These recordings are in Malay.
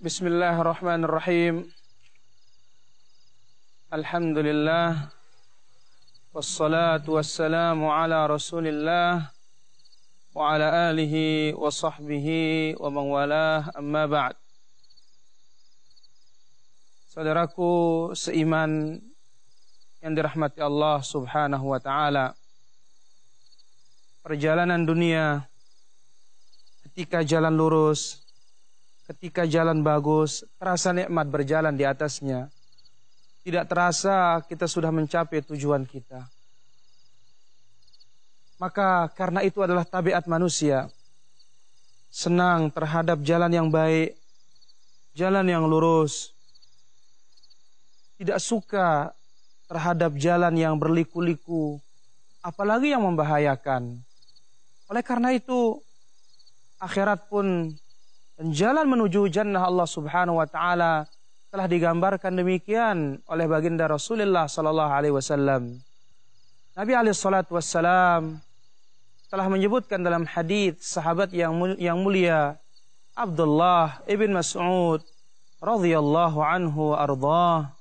بسم الله الرحمن الرحيم الحمد لله والصلاة والسلام على رسول الله وعلى آله وصحبه ومن والاه أما بعد Saudaraku seiman yang dirahmati Allah Subhanahu wa taala. Perjalanan dunia ketika jalan lurus, ketika jalan bagus, terasa nikmat berjalan di atasnya. Tidak terasa kita sudah mencapai tujuan kita. Maka karena itu adalah tabiat manusia. Senang terhadap jalan yang baik, jalan yang lurus, tidak suka terhadap jalan yang berliku-liku, apalagi yang membahayakan. Oleh karena itu, akhirat pun dan jalan menuju jannah Allah Subhanahu wa taala telah digambarkan demikian oleh baginda Rasulullah sallallahu alaihi wasallam. Nabi alaihi salatu wassalam telah menyebutkan dalam hadis sahabat yang yang mulia Abdullah ibn Mas'ud radhiyallahu anhu ardhah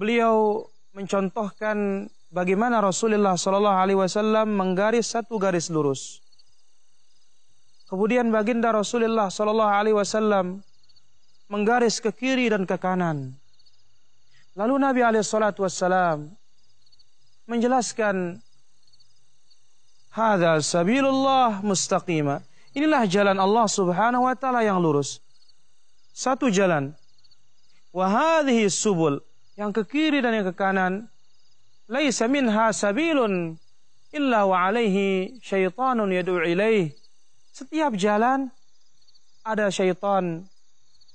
beliau mencontohkan bagaimana Rasulullah sallallahu alaihi wasallam menggaris satu garis lurus. Kemudian baginda Rasulullah sallallahu alaihi wasallam menggaris ke kiri dan ke kanan. Lalu Nabi alaihi salatu wasallam menjelaskan Hadza sabilullah mustaqima. Inilah jalan Allah Subhanahu wa taala yang lurus. Satu jalan. Wa hadhihi subul yang ke kiri dan yang ke kanan laisa minha sabilun illa wa alaihi syaitanun yad'u ilaih setiap jalan ada syaitan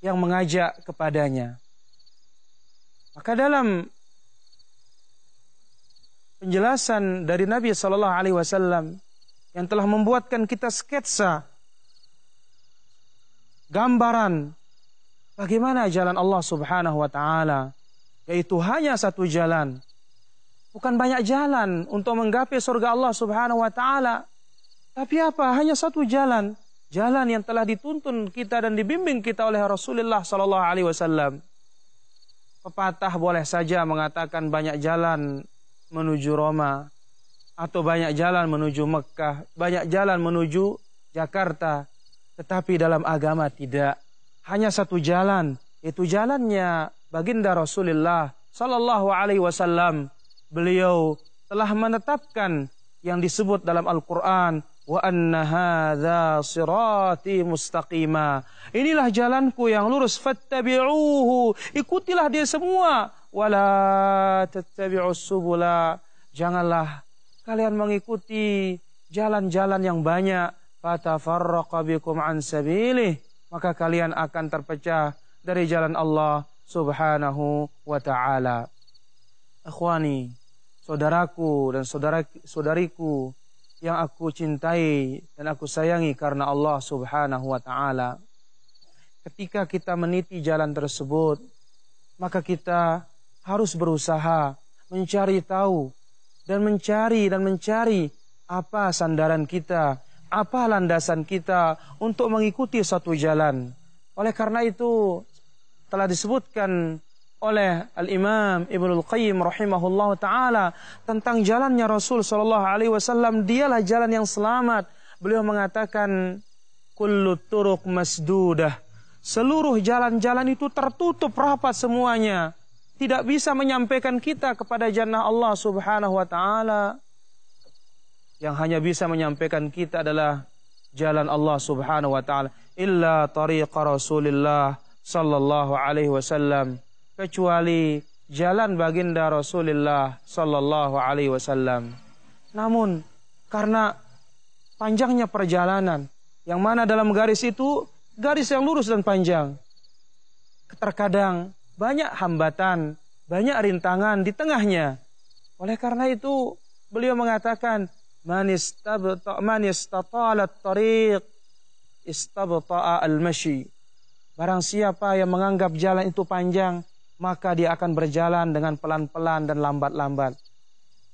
yang mengajak kepadanya maka dalam penjelasan dari Nabi sallallahu alaihi wasallam yang telah membuatkan kita sketsa gambaran bagaimana jalan Allah Subhanahu wa taala yaitu hanya satu jalan. Bukan banyak jalan untuk menggapai surga Allah Subhanahu wa taala. Tapi apa? Hanya satu jalan. Jalan yang telah dituntun kita dan dibimbing kita oleh Rasulullah sallallahu alaihi wasallam. Pepatah boleh saja mengatakan banyak jalan menuju Roma atau banyak jalan menuju Mekah, banyak jalan menuju Jakarta. Tetapi dalam agama tidak. Hanya satu jalan, itu jalannya baginda Rasulullah sallallahu alaihi wasallam beliau telah menetapkan yang disebut dalam Al-Qur'an wa anna hadza sirati mustaqima. Inilah jalanku yang lurus. Fattabi'uhu. Ikutilah dia semua. Wala tattabi'us subula. Janganlah kalian mengikuti jalan-jalan yang banyak. Fatafarraqa bikum an sabilih. Maka kalian akan terpecah dari jalan Allah subhanahu wa ta'ala. Akhwani, saudaraku dan saudara saudariku yang aku cintai dan aku sayangi karena Allah subhanahu wa ta'ala. Ketika kita meniti jalan tersebut, maka kita harus berusaha mencari tahu dan mencari dan mencari apa sandaran kita, apa landasan kita untuk mengikuti satu jalan. Oleh karena itu, telah disebutkan oleh Al-Imam Ibnu Al-Qayyim rahimahullah taala tentang jalannya Rasul sallallahu alaihi wasallam dialah jalan yang selamat. Beliau mengatakan kullu turuq masdudah. Seluruh jalan-jalan itu tertutup rapat semuanya. Tidak bisa menyampaikan kita kepada jannah Allah Subhanahu wa taala. Yang hanya bisa menyampaikan kita adalah jalan Allah Subhanahu wa taala illa tariqa Rasulillah sallallahu alaihi wasallam kecuali jalan baginda Rasulullah sallallahu alaihi wasallam. Namun karena panjangnya perjalanan yang mana dalam garis itu garis yang lurus dan panjang. Terkadang banyak hambatan, banyak rintangan di tengahnya. Oleh karena itu beliau mengatakan man istabta man istatalat tariq istabta'a al-mashi Barang siapa yang menganggap jalan itu panjang, maka dia akan berjalan dengan pelan-pelan dan lambat-lambat.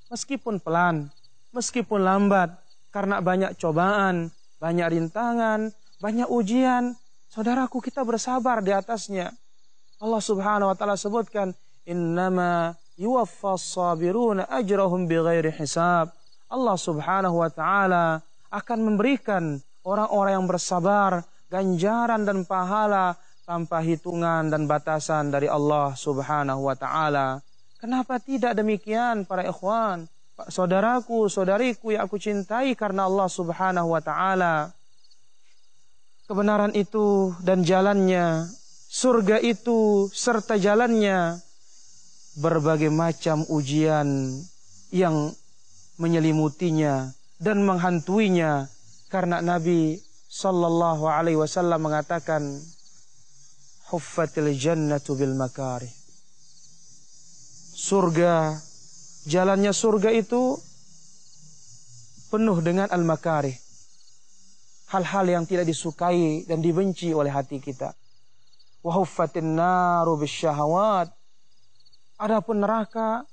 Meskipun pelan, meskipun lambat, karena banyak cobaan, banyak rintangan, banyak ujian, Saudaraku kita bersabar di atasnya. Allah Subhanahu wa taala sebutkan innama yuwaffas sabiruna ajrahum bighairi hisab. Allah Subhanahu wa taala akan memberikan orang-orang yang bersabar ganjaran dan pahala tanpa hitungan dan batasan dari Allah Subhanahu wa taala. Kenapa tidak demikian para ikhwan? Saudaraku, saudariku yang aku cintai karena Allah Subhanahu wa taala. Kebenaran itu dan jalannya, surga itu serta jalannya berbagai macam ujian yang menyelimutinya dan menghantuinya karena Nabi sallallahu alaihi wasallam mengatakan huffatil jannatu bil makari. Surga, jalannya surga itu penuh dengan al makari. Hal-hal yang tidak disukai dan dibenci oleh hati kita. Wa huffatin naru bisyahawat. Adapun neraka,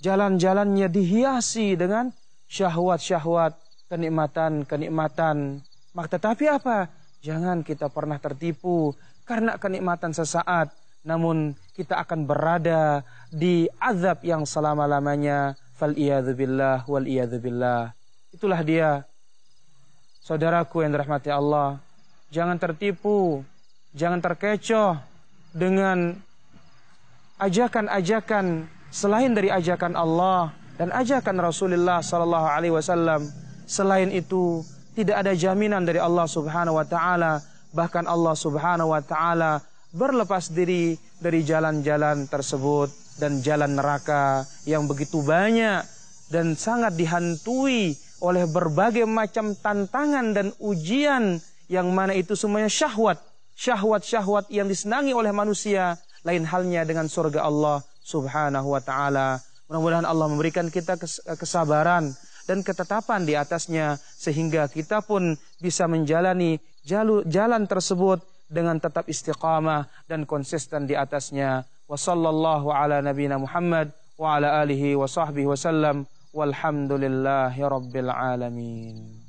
jalan-jalannya dihiasi dengan syahwat-syahwat, kenikmatan-kenikmatan. Tetapi apa? Jangan kita pernah tertipu karena kenikmatan sesaat, namun kita akan berada di azab yang selama-lamanya. Fal billah wal billah. Itulah dia. Saudaraku yang dirahmati Allah, jangan tertipu, jangan terkecoh dengan ajakan-ajakan selain dari ajakan Allah dan ajakan Rasulullah sallallahu alaihi wasallam. Selain itu, tidak ada jaminan dari Allah Subhanahu wa taala bahkan Allah Subhanahu wa taala berlepas diri dari jalan-jalan tersebut dan jalan neraka yang begitu banyak dan sangat dihantui oleh berbagai macam tantangan dan ujian yang mana itu semuanya syahwat, syahwat-syahwat yang disenangi oleh manusia, lain halnya dengan surga Allah Subhanahu wa taala. Mudah-mudahan Allah memberikan kita kesabaran dan ketetapan di atasnya sehingga kita pun bisa menjalani jalan tersebut dengan tetap istiqamah dan konsisten di atasnya. Wa sallallahu ala nabiyina Muhammad wa ala alihi wa sahbihi wasallam walhamdulillahi rabbil alamin.